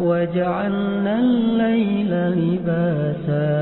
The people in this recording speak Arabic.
وجعلنا الليل لباسا